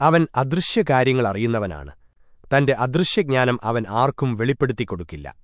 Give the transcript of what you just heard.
അവൻ അദൃശ്യകാര്യങ്ങൾ അറിയുന്നവനാണ് തന്റെ അദൃശ്യജ്ഞാനം അവൻ ആർക്കും വെളിപ്പെടുത്തിക്കൊടുക്കില്ല.